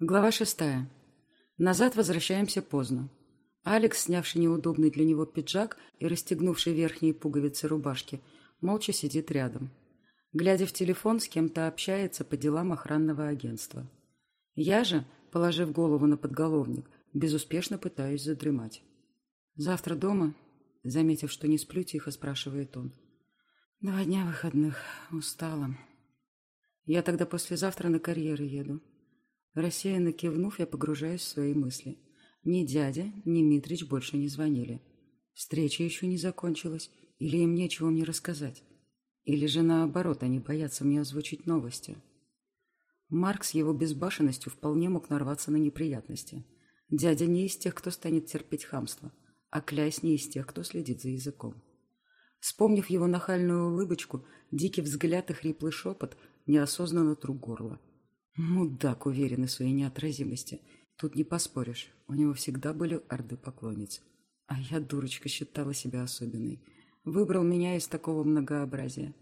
Глава шестая. Назад возвращаемся поздно. Алекс, снявший неудобный для него пиджак и расстегнувший верхние пуговицы рубашки, молча сидит рядом. Глядя в телефон, с кем-то общается по делам охранного агентства. Я же, положив голову на подголовник, безуспешно пытаюсь задремать. «Завтра дома?» Заметив, что не сплю, тихо спрашивает он. «Два дня выходных. Устала. Я тогда послезавтра на карьеры еду. Рассеянно кивнув, я погружаюсь в свои мысли. Ни дядя, ни Митрич больше не звонили. Встреча еще не закончилась, или им нечего мне рассказать. Или же наоборот, они боятся мне озвучить новости. Марк с его безбашенностью вполне мог нарваться на неприятности. Дядя не из тех, кто станет терпеть хамство, а Кляйс не из тех, кто следит за языком. Вспомнив его нахальную улыбочку, дикий взгляд и хриплый шепот, неосознанно тру горло. Мудак уверенный в своей неотразимости. Тут не поспоришь. У него всегда были орды поклонниц. А я, дурочка, считала себя особенной. Выбрал меня из такого многообразия.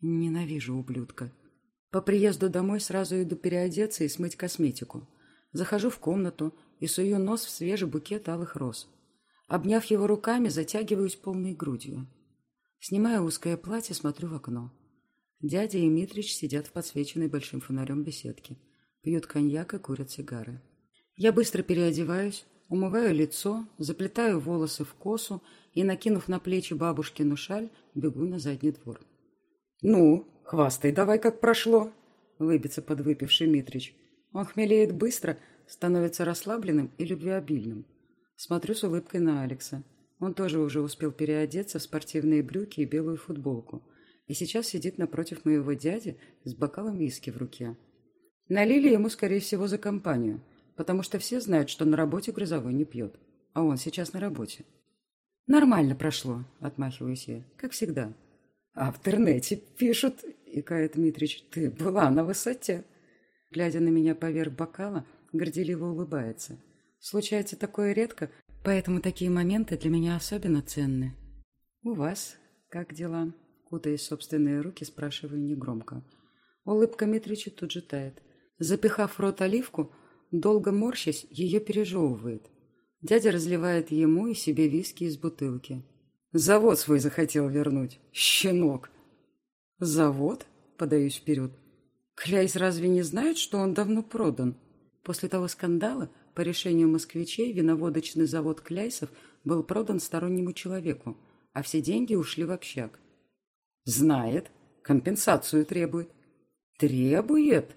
Ненавижу ублюдка. По приезду домой сразу иду переодеться и смыть косметику. Захожу в комнату и сую нос в свежий букет алых роз. Обняв его руками, затягиваюсь полной грудью. Снимаю узкое платье, смотрю в окно. Дядя и Митрич сидят в подсвеченной большим фонарем беседке. Пьют коньяк и курят сигары. Я быстро переодеваюсь, умываю лицо, заплетаю волосы в косу и, накинув на плечи бабушкину шаль, бегу на задний двор. «Ну, хвастай давай, как прошло!» — выбится подвыпивший Митрич. Он хмелеет быстро, становится расслабленным и любвеобильным. Смотрю с улыбкой на Алекса. Он тоже уже успел переодеться в спортивные брюки и белую футболку — и сейчас сидит напротив моего дяди с бокалом виски в руке. Налили ему, скорее всего, за компанию, потому что все знают, что на работе Грозовой не пьет, а он сейчас на работе. «Нормально прошло», — отмахиваюсь я, как всегда. «А в интернете пишут», — икает Дмитрич, — «ты была на высоте». Глядя на меня поверх бокала, горделиво улыбается. Случается такое редко, поэтому такие моменты для меня особенно ценны. «У вас как дела?» Кутаясь в собственные руки, спрашиваю негромко. Улыбка Митрича тут же тает. Запихав в рот оливку, долго морщась, ее пережевывает. Дядя разливает ему и себе виски из бутылки. «Завод свой захотел вернуть. Щенок!» «Завод?» — подаюсь вперед. «Кляйс разве не знает, что он давно продан?» После того скандала, по решению москвичей, виноводочный завод Кляйсов был продан стороннему человеку, а все деньги ушли в общак. Знает. Компенсацию требует. Требует?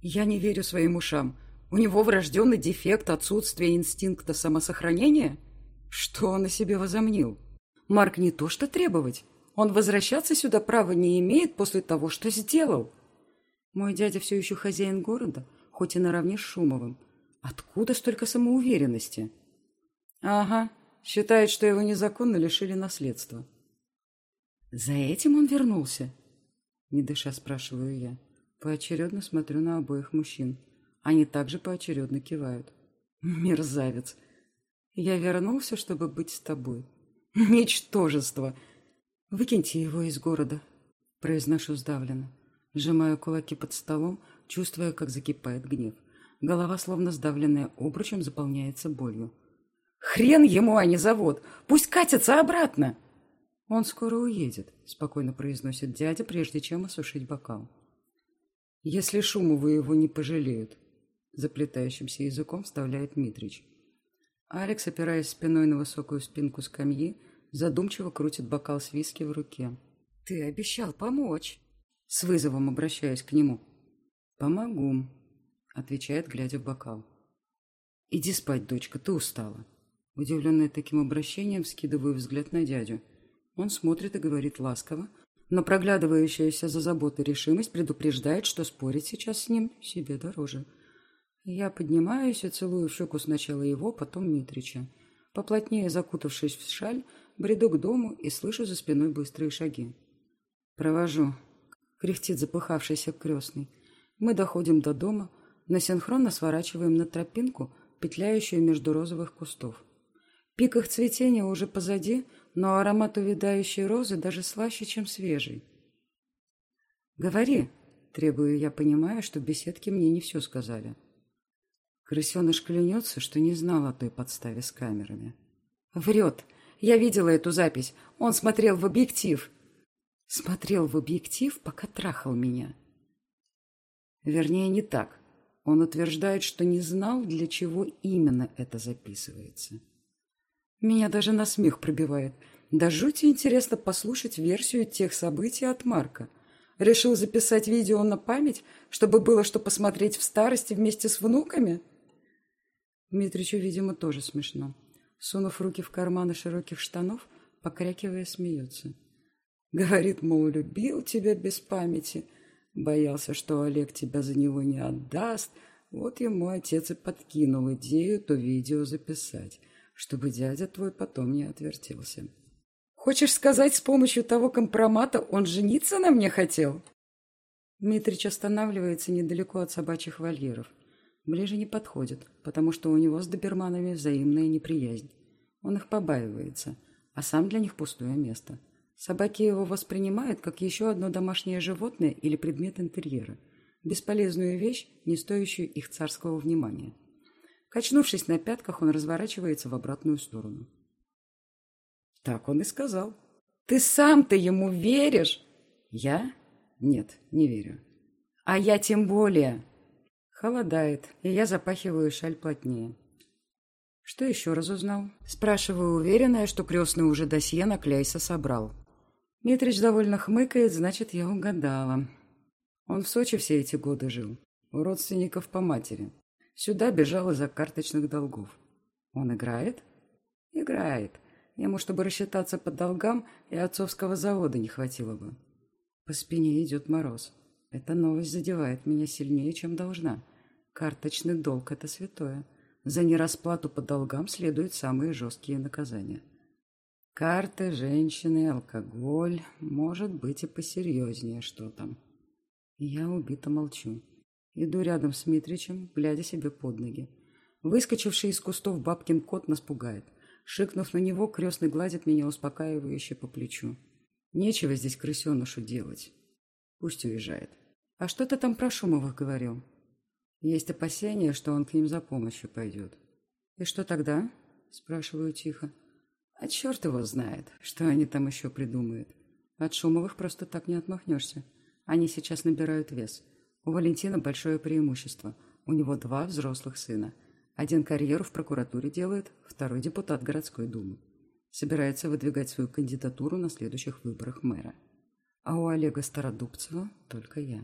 Я не верю своим ушам. У него врожденный дефект отсутствия инстинкта самосохранения? Что он о себе возомнил? Марк не то что требовать. Он возвращаться сюда права не имеет после того, что сделал. Мой дядя все еще хозяин города, хоть и наравне с Шумовым. Откуда столько самоуверенности? Ага, считает, что его незаконно лишили наследства. «За этим он вернулся?» Не дыша, спрашиваю я. Поочередно смотрю на обоих мужчин. Они также поочередно кивают. «Мерзавец! Я вернулся, чтобы быть с тобой. Ничтожество! Выкиньте его из города!» Произношу сдавленно. Сжимаю кулаки под столом, чувствуя, как закипает гнев. Голова, словно сдавленная обручем, заполняется болью. «Хрен ему, а не завод! Пусть катится обратно!» «Он скоро уедет», — спокойно произносит дядя, прежде чем осушить бокал. «Если Шумовы его не пожалеют», — заплетающимся языком вставляет Митрич. Алекс, опираясь спиной на высокую спинку скамьи, задумчиво крутит бокал с виски в руке. «Ты обещал помочь!» С вызовом обращаюсь к нему. «Помогу», — отвечает, глядя в бокал. «Иди спать, дочка, ты устала». Удивленная таким обращением, скидываю взгляд на дядю — он смотрит и говорит ласково, но проглядывающаяся за заботой решимость предупреждает, что спорить сейчас с ним себе дороже. Я поднимаюсь и целую в щеку сначала его, потом Митрича. Поплотнее закутавшись в шаль, бреду к дому и слышу за спиной быстрые шаги. «Провожу», — кряхтит запыхавшийся крестный. Мы доходим до дома, но синхронно сворачиваем на тропинку, петляющую между розовых кустов. Пик их цветения уже позади — но аромат увядающей розы даже слаще, чем свежий. «Говори», — требую я, понимая, что в беседке мне не все сказали. Крысеныш клянется, что не знал о той подставе с камерами. Врет. Я видела эту запись. Он смотрел в объектив. Смотрел в объектив, пока трахал меня. Вернее, не так. Он утверждает, что не знал, для чего именно это записывается. Меня даже на смех пробивает. Да жути интересно послушать версию тех событий от Марка. Решил записать видео на память, чтобы было что посмотреть в старости вместе с внуками? Дмитричу, видимо, тоже смешно. Сунув руки в карманы широких штанов, покрякивая, смеется. Говорит, мол, любил тебя без памяти, боялся, что Олег тебя за него не отдаст. Вот ему отец и подкинул идею то видео записать, чтобы дядя твой потом не отвертелся. Хочешь сказать, с помощью того компромата он жениться на мне хотел? Дмитрич останавливается недалеко от собачьих вольеров. Ближе не подходит, потому что у него с доберманами взаимная неприязнь. Он их побаивается, а сам для них пустое место. Собаки его воспринимают как еще одно домашнее животное или предмет интерьера. Бесполезную вещь, не стоящую их царского внимания. Качнувшись на пятках, он разворачивается в обратную сторону. Так он и сказал. Ты сам-то ему веришь? Я? Нет, не верю. А я тем более. Холодает, и я запахиваю шаль плотнее. Что еще разузнал? Спрашиваю, уверенная, что крестный уже досье на Кляйса собрал. Митрич довольно хмыкает, значит, я угадала. Он в Сочи все эти годы жил. У родственников по матери. Сюда бежал из-за карточных долгов. Он играет? Играет. Ему, чтобы рассчитаться по долгам, и отцовского завода не хватило бы. По спине идет мороз. Эта новость задевает меня сильнее, чем должна. Карточный долг – это святое. За нерасплату по долгам следуют самые жесткие наказания. Карты, женщины, алкоголь, может быть и посерьезнее что там. Я убито молчу. Иду рядом с Митричем, глядя себе под ноги. Выскочивший из кустов бабкин кот нас пугает. Шикнув на него, крестный гладит меня успокаивающе по плечу. Нечего здесь крысенышу делать. Пусть уезжает. А что ты там про Шумовых говорил? Есть опасения, что он к ним за помощью пойдет. И что тогда? Спрашиваю тихо. А черт его знает, что они там еще придумают. От Шумовых просто так не отмахнешься. Они сейчас набирают вес. У Валентина большое преимущество. У него два взрослых сына – один карьеру в прокуратуре делает, второй депутат городской думы. Собирается выдвигать свою кандидатуру на следующих выборах мэра. А у Олега Стародубцева только я.